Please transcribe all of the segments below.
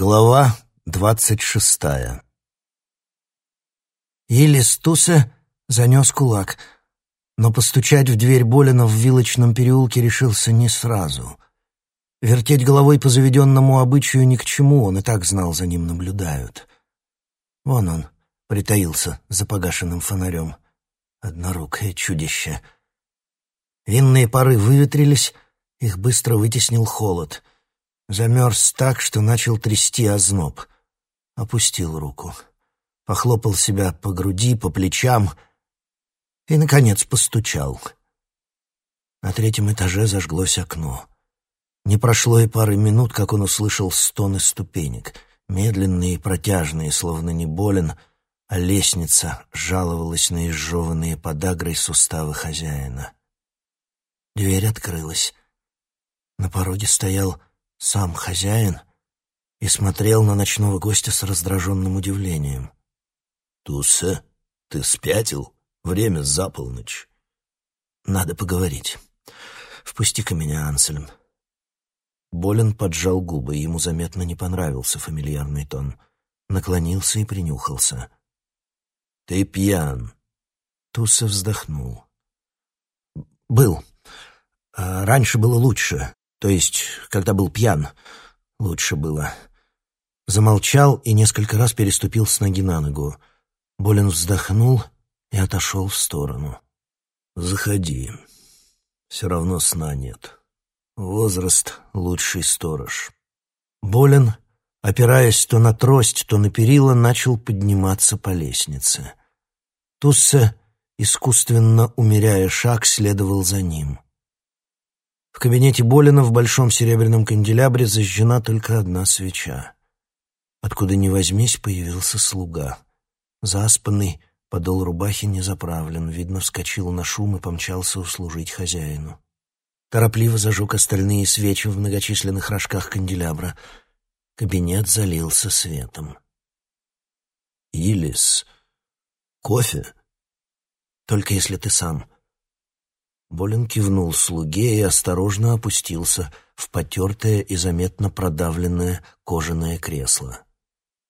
Глава двадцать шестая Елис Тусе занес кулак, но постучать в дверь Болина в вилочном переулке решился не сразу. Вертеть головой по заведенному обычаю ни к чему, он и так знал, за ним наблюдают. Вон он, притаился за погашенным фонарем. Однорукое чудище. Винные пары выветрились, их быстро вытеснил холод. Замерз так, что начал трясти озноб. Опустил руку. Похлопал себя по груди, по плечам и, наконец, постучал. На третьем этаже зажглось окно. Не прошло и пары минут, как он услышал стоны ступенек, медленные и протяжные, словно не болен, а лестница жаловалась на изжеванные подагрой суставы хозяина. Дверь открылась. На пороге стоял сам хозяин и смотрел на ночного гостя с раздраженным удивлением. «Тусе, ты спятил? Время за полночь». «Надо поговорить. Впусти-ка меня, Ансельм». Болин поджал губы, ему заметно не понравился фамильярный тон. Наклонился и принюхался. «Ты пьян». Туса вздохнул. «Был. А раньше было лучше. То есть, когда был пьян, лучше было. Замолчал и несколько раз переступил с ноги на ногу. Болин вздохнул и отошел в сторону. «Заходи. Все равно сна нет. Возраст — лучший сторож». Болин, опираясь то на трость, то на перила, начал подниматься по лестнице. Туссе, искусственно умеряя шаг, следовал за ним — в кабинете Болина в большом серебряном канделябре зажжена только одна свеча. Откуда ни возьмись, появился слуга. Заспанный, подол рубахи не заправлен, видно, вскочил на шум и помчался услужить хозяину. Торопливо зажег остальные свечи в многочисленных рожках канделябра. Кабинет залился светом. «Илис, кофе?» «Только если ты сам», Болин кивнул слуге и осторожно опустился в потертое и заметно продавленное кожаное кресло.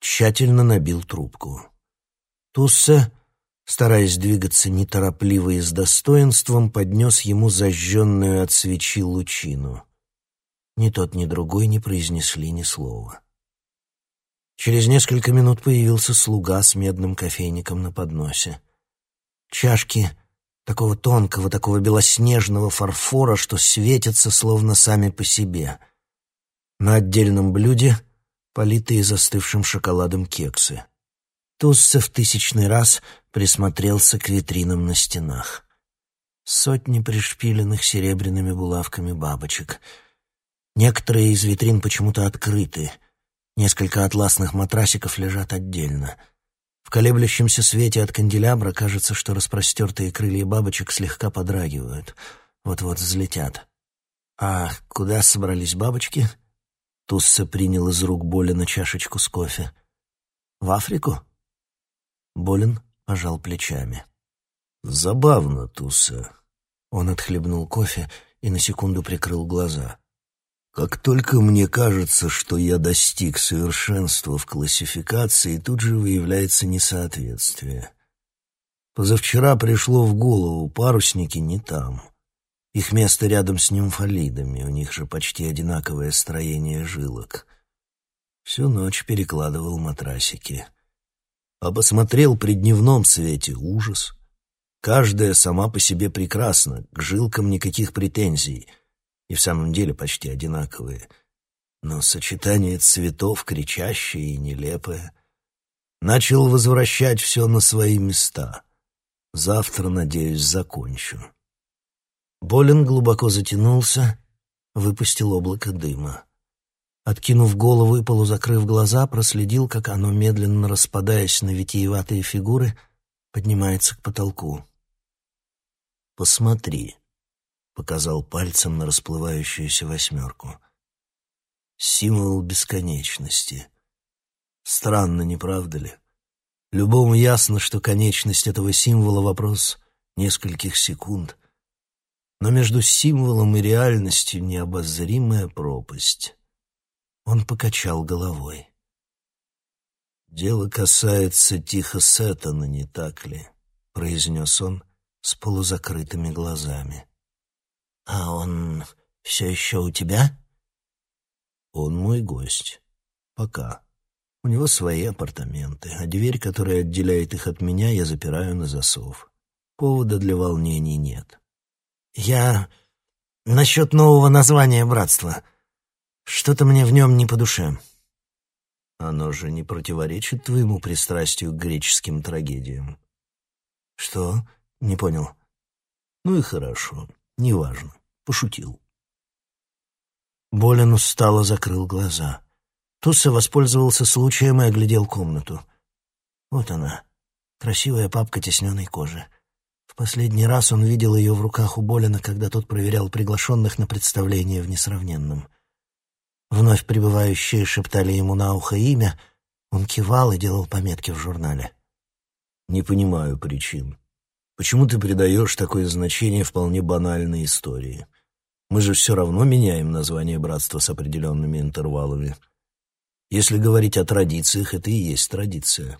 Тщательно набил трубку. Туссе, стараясь двигаться неторопливо и с достоинством, поднес ему зажженную от свечи лучину. Ни тот, ни другой не произнесли ни слова. Через несколько минут появился слуга с медным кофейником на подносе. Чашки — такого тонкого, такого белоснежного фарфора, что светятся словно сами по себе. На отдельном блюде политые застывшим шоколадом кексы. Тусса в тысячный раз присмотрелся к витринам на стенах. Сотни пришпиленных серебряными булавками бабочек. Некоторые из витрин почему-то открыты. Несколько атласных матрасиков лежат отдельно — в колеблющемся свете от канделябра кажется, что распростертые крылья бабочек слегка подрагивают. Вот-вот взлетят. А куда собрались бабочки? Тусса принял из рук Болина чашечку с кофе. В Африку? Болин пожал плечами. Забавно, Тусса. Он отхлебнул кофе и на секунду прикрыл глаза. Как только мне кажется, что я достиг совершенства в классификации, тут же выявляется несоответствие. Позавчера пришло в голову, парусники не там. Их место рядом с нимфолидами, у них же почти одинаковое строение жилок. Всю ночь перекладывал матрасики. А посмотрел при дневном свете ужас. Каждая сама по себе прекрасна, к жилкам никаких претензий — и в самом деле почти одинаковые, но сочетание цветов кричащее и нелепое. Начал возвращать все на свои места. Завтра, надеюсь, закончу. Болин глубоко затянулся, выпустил облако дыма. Откинув голову и полузакрыв глаза, проследил, как оно, медленно распадаясь на витиеватые фигуры, поднимается к потолку. «Посмотри», показал пальцем на расплывающуюся восьмерку. Символ бесконечности. Странно, не правда ли? Любому ясно, что конечность этого символа — вопрос нескольких секунд. Но между символом и реальностью необозримая пропасть. Он покачал головой. «Дело касается Тихо Сеттона, не так ли?» — произнес он с полузакрытыми глазами. «А он все еще у тебя?» «Он мой гость. Пока. У него свои апартаменты, а дверь, которая отделяет их от меня, я запираю на засов. Повода для волнений нет». «Я насчет нового названия братства. Что-то мне в нем не по душе». Оно же не противоречит твоему пристрастию к греческим трагедиям. Что? Не понял. Ну и хорошо, неважно. Пошутил. Болин устало закрыл глаза. Тусса воспользовался случаем и оглядел комнату. Вот она, красивая папка тесненной кожи. В последний раз он видел ее в руках у Болина, когда тот проверял приглашенных на представление в Несравненном. Вновь прибывающие шептали ему на ухо имя, он кивал и делал пометки в журнале. «Не понимаю причин. Почему ты придаешь такое значение вполне банальной истории? Мы же все равно меняем название братства с определенными интервалами. Если говорить о традициях, это и есть традиция.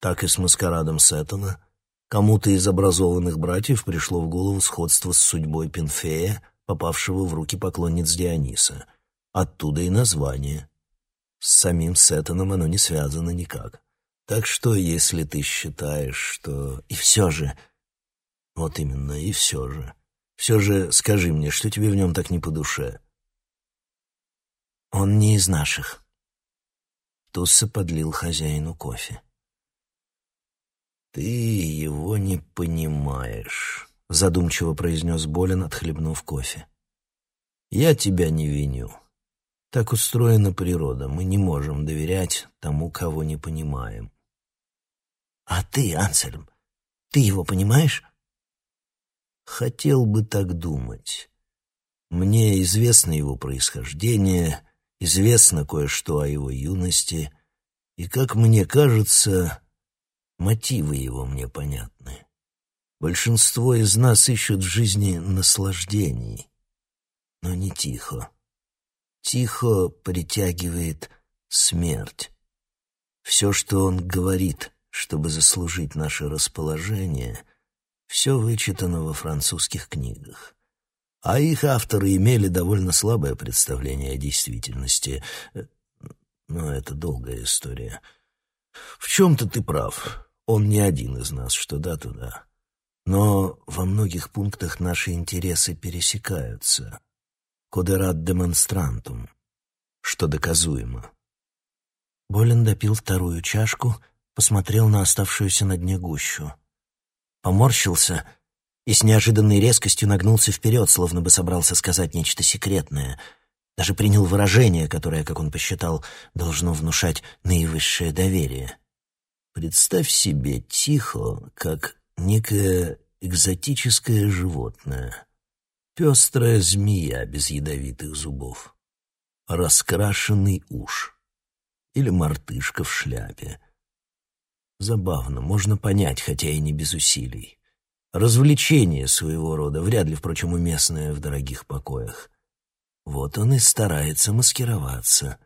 Так и с маскарадом Сеттона. Кому-то из образованных братьев пришло в голову сходство с судьбой Пенфея, попавшего в руки поклонниц Диониса — Оттуда и название. С самим Сеттоном оно не связано никак. Так что, если ты считаешь, что... И все же... Вот именно, и все же. Все же скажи мне, что тебе в нем так не по душе? Он не из наших. Тусса подлил хозяину кофе. «Ты его не понимаешь», — задумчиво произнес Болин, отхлебнув кофе. «Я тебя не виню. Так устроена природа. Мы не можем доверять тому, кого не понимаем. А ты, Ансельм, ты его понимаешь? Хотел бы так думать. Мне известно его происхождение, известно кое-что о его юности, и, как мне кажется, мотивы его мне понятны. Большинство из нас ищут в жизни наслаждений, но не тихо тихо притягивает смерть. Все, что он говорит, чтобы заслужить наше расположение, все вычитано во французских книгах. А их авторы имели довольно слабое представление о действительности. Но это долгая история. В чем-то ты прав. Он не один из нас, что да, туда. Но во многих пунктах наши интересы пересекаются кодерат демонстрантум, что доказуемо. Болин допил вторую чашку, посмотрел на оставшуюся на дне гущу. Поморщился и с неожиданной резкостью нагнулся вперед, словно бы собрался сказать нечто секретное. Даже принял выражение, которое, как он посчитал, должно внушать наивысшее доверие. Представь себе тихо, как некое экзотическое животное — Пестрая змея без ядовитых зубов. Раскрашенный уж. Или мартышка в шляпе. Забавно, можно понять, хотя и не без усилий. Развлечение своего рода, вряд ли, впрочем, уместное в дорогих покоях. Вот он и старается маскироваться.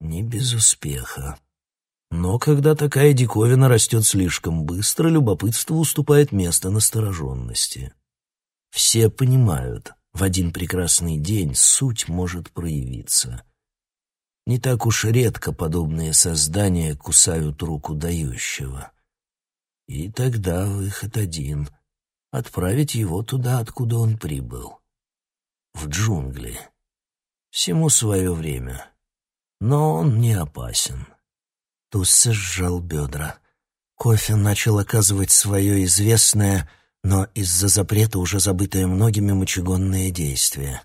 Не без успеха. Но когда такая диковина растет слишком быстро, любопытство уступает место настороженности. Все понимают, в один прекрасный день суть может проявиться. Не так уж редко подобные создания кусают руку дающего. И тогда выход один — отправить его туда, откуда он прибыл. В джунгли. Всему свое время. Но он не опасен. Тусса сжал бедра. Кофе начал оказывать свое известное — но из-за запрета уже забытое многими мочегонное действие.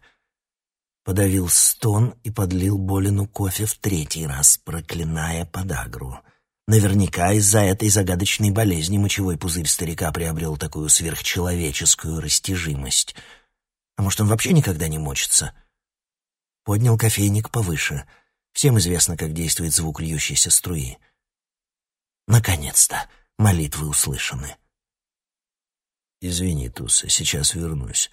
Подавил стон и подлил Болину кофе в третий раз, проклиная подагру. Наверняка из-за этой загадочной болезни мочевой пузырь старика приобрел такую сверхчеловеческую растяжимость. А может, он вообще никогда не мочится? Поднял кофейник повыше. Всем известно, как действует звук льющейся струи. Наконец-то молитвы услышаны. «Извини, Туса, сейчас вернусь.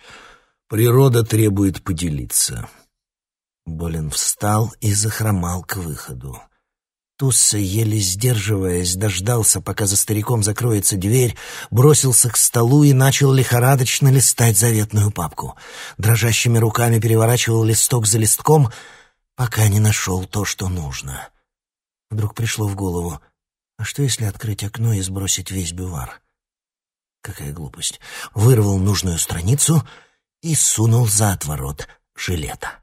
Природа требует поделиться». Болин встал и захромал к выходу. Тусса, еле сдерживаясь, дождался, пока за стариком закроется дверь, бросился к столу и начал лихорадочно листать заветную папку. Дрожащими руками переворачивал листок за листком, пока не нашел то, что нужно. Вдруг пришло в голову, а что если открыть окно и сбросить весь бювар? Какая глупость. Вырвал нужную страницу и сунул за отворот жилета.